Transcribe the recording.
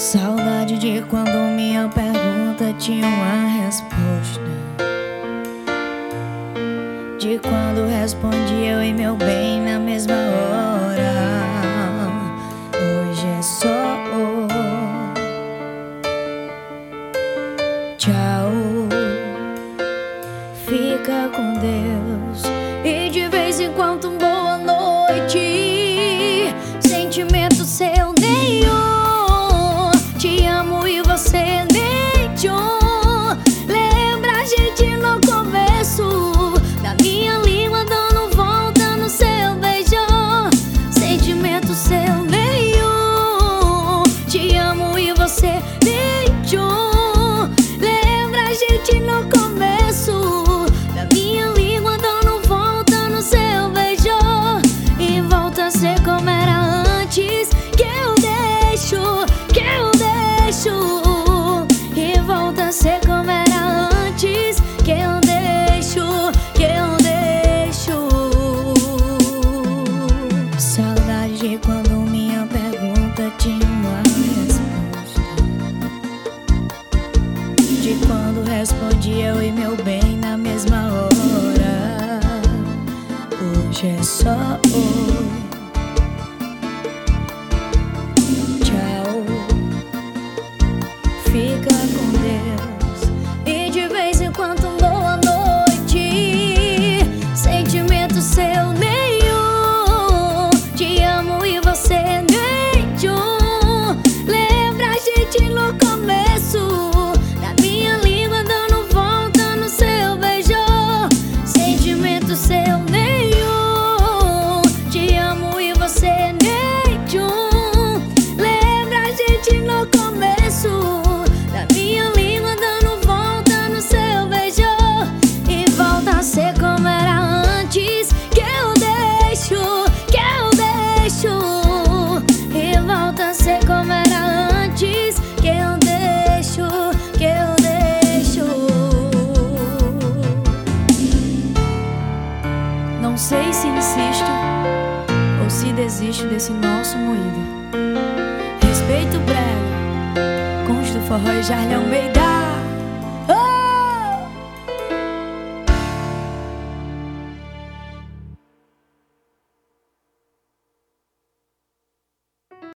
Saudade de quando minha pergunta tinha uma resposta. De quando respondi eu e meu bem respondi eu e meu bem na mesma hora. Hoje é só oi. Tchau. Fica com sei se insisto ou se desisto desse nosso moído. Respeito breve, brega, consta forró e Jarlão Almeida.